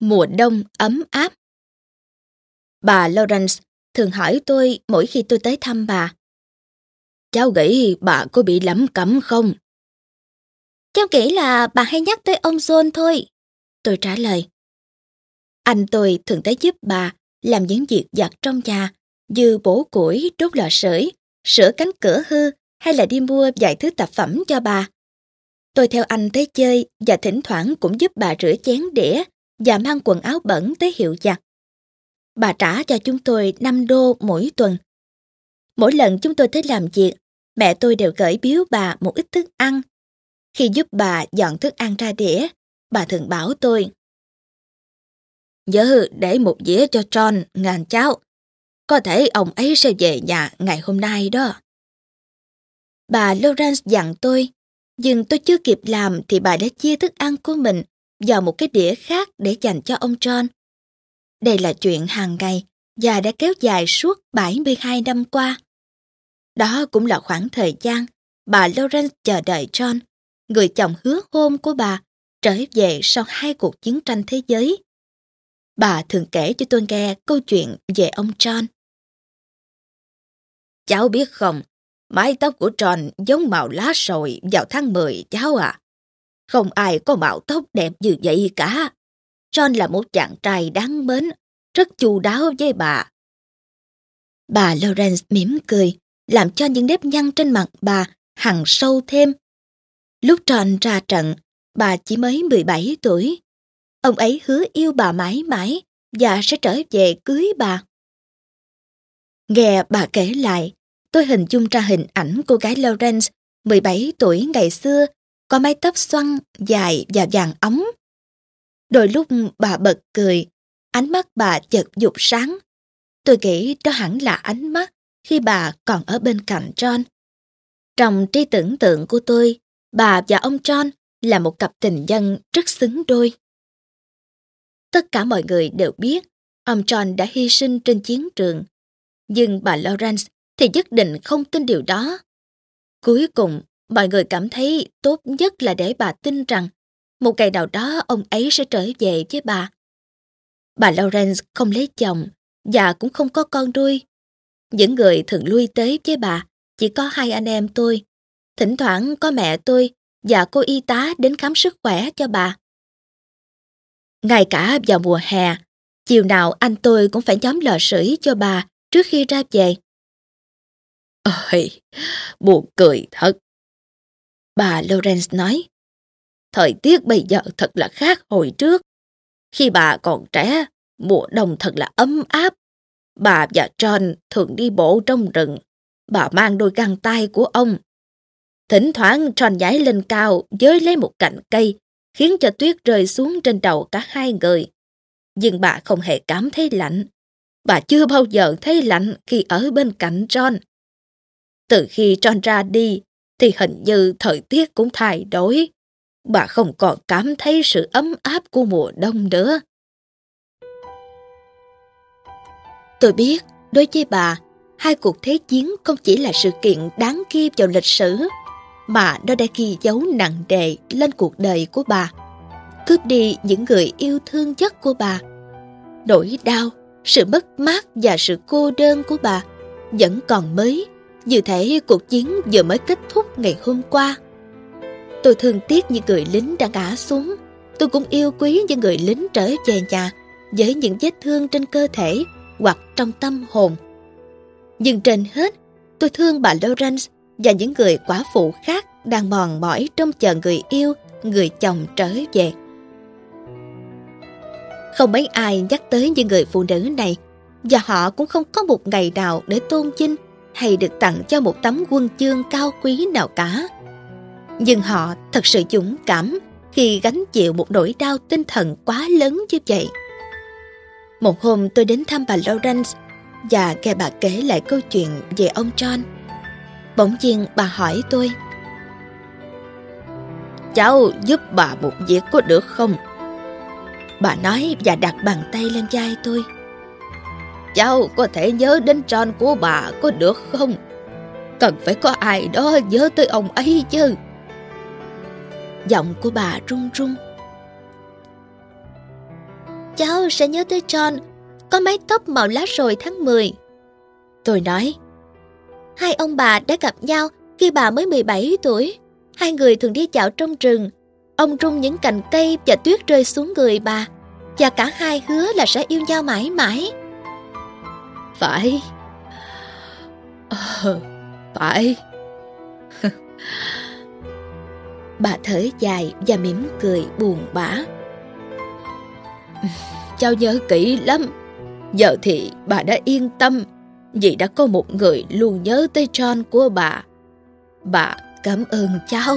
Mùa đông ấm áp Bà Lawrence thường hỏi tôi mỗi khi tôi tới thăm bà. Cháu nghĩ bà có bị lắm cấm không? Cháu nghĩ là bà hay nhắc tới ông John thôi. Tôi trả lời. Anh tôi thường tới giúp bà làm những việc giặt trong nhà như bổ củi, đốt lò sưởi, sửa cánh cửa hư hay là đi mua vài thứ tạp phẩm cho bà. Tôi theo anh tới chơi và thỉnh thoảng cũng giúp bà rửa chén đĩa và mang quần áo bẩn tới hiệu giặt. Bà trả cho chúng tôi 5 đô mỗi tuần. Mỗi lần chúng tôi tới làm việc, mẹ tôi đều gửi biếu bà một ít thức ăn. Khi giúp bà dọn thức ăn ra đĩa, bà thường bảo tôi Nhớ để một dĩa cho John ngàn cháo. Có thể ông ấy sẽ về nhà ngày hôm nay đó. Bà Lawrence dặn tôi, nhưng tôi chưa kịp làm thì bà đã chia thức ăn của mình vào một cái đĩa khác để dành cho ông John. Đây là chuyện hàng ngày và đã kéo dài suốt 72 năm qua. Đó cũng là khoảng thời gian bà Lawrence chờ đợi John, người chồng hứa hôn của bà, trở về sau hai cuộc chiến tranh thế giới. Bà thường kể cho tôi nghe câu chuyện về ông John. Cháu biết không, mái tóc của John giống màu lá sồi vào tháng 10 cháu à. Không ai có mạo tóc đẹp như vậy cả. John là một chàng trai đáng mến, rất chu đáo với bà. Bà Lawrence mỉm cười, làm cho những nếp nhăn trên mặt bà hằn sâu thêm. Lúc John ra trận, bà chỉ mới 17 tuổi. Ông ấy hứa yêu bà mãi mãi và sẽ trở về cưới bà. Nghe bà kể lại, tôi hình dung ra hình ảnh cô gái Lawrence, 17 tuổi ngày xưa, có mái tóc xoăn, dài và vàng ống. Đôi lúc bà bật cười, ánh mắt bà chợt dục sáng. Tôi nghĩ đó hẳn là ánh mắt khi bà còn ở bên cạnh John. Trong trí tưởng tượng của tôi, bà và ông John là một cặp tình nhân rất xứng đôi. Tất cả mọi người đều biết ông John đã hy sinh trên chiến trường. Nhưng bà Lawrence thì nhất định không tin điều đó. Cuối cùng, mọi người cảm thấy tốt nhất là để bà tin rằng một ngày nào đó ông ấy sẽ trở về với bà. Bà Lawrence không lấy chồng và cũng không có con nuôi. Những người thường lui tới với bà chỉ có hai anh em tôi. Thỉnh thoảng có mẹ tôi và cô y tá đến khám sức khỏe cho bà. Ngay cả vào mùa hè, chiều nào anh tôi cũng phải nhóm lò sưởi cho bà trước khi ra về. Ôi, buồn cười thật. Bà Lawrence nói, thời tiết bây giờ thật là khác hồi trước. Khi bà còn trẻ, mùa đông thật là ấm áp. Bà và John thường đi bộ trong rừng. Bà mang đôi găng tay của ông. Thỉnh thoảng John nhảy lên cao với lấy một cành cây khiến cho tuyết rơi xuống trên đầu cả hai người. Nhưng bà không hề cảm thấy lạnh. Bà chưa bao giờ thấy lạnh khi ở bên cạnh John. Từ khi John ra đi, thì hình như thời tiết cũng thay đổi. Bà không còn cảm thấy sự ấm áp của mùa đông nữa. Tôi biết, đối với bà, hai cuộc thế chiến không chỉ là sự kiện đáng ghi vào lịch sử, mà nó đã ghi dấu nặng đề lên cuộc đời của bà, cướp đi những người yêu thương nhất của bà. Nỗi đau, sự mất mát và sự cô đơn của bà vẫn còn mới, như thể cuộc chiến vừa mới kết thúc ngày hôm qua. Tôi thương tiếc những người lính đã ngã xuống, tôi cũng yêu quý những người lính trở về nhà với những vết thương trên cơ thể hoặc trong tâm hồn. Nhưng trên hết, tôi thương bà Lawrence và những người quả phụ khác đang mòn mỏi trong chờ người yêu, người chồng trở về. Không mấy ai nhắc tới những người phụ nữ này và họ cũng không có một ngày nào để tôn vinh hay được tặng cho một tấm quân chương cao quý nào cả. Nhưng họ thật sự dũng cảm khi gánh chịu một nỗi đau tinh thần quá lớn như vậy. Một hôm tôi đến thăm bà Lawrence và nghe bà kể lại câu chuyện về ông John. Bỗng nhiên bà hỏi tôi, Cháu giúp bà một việc có được không? Bà nói và đặt bàn tay lên vai tôi Cháu có thể nhớ đến John của bà có được không? Cần phải có ai đó nhớ tới ông ấy chứ Giọng của bà run run cháu sẽ nhớ tới John, có mái tóc màu lá sồi tháng 10. Tôi nói, hai ông bà đã gặp nhau khi bà mới 17 tuổi. Hai người thường đi dạo trong rừng. Ông rung những cành cây và tuyết rơi xuống người bà. Và cả hai hứa là sẽ yêu nhau mãi mãi phải. Ờ phải. Bà thở dài và mỉm cười buồn bã. Cháu nhớ kỹ lắm. Giờ thì bà đã yên tâm. Vì đã có một người luôn nhớ tới john của bà. Bà cảm ơn cháu.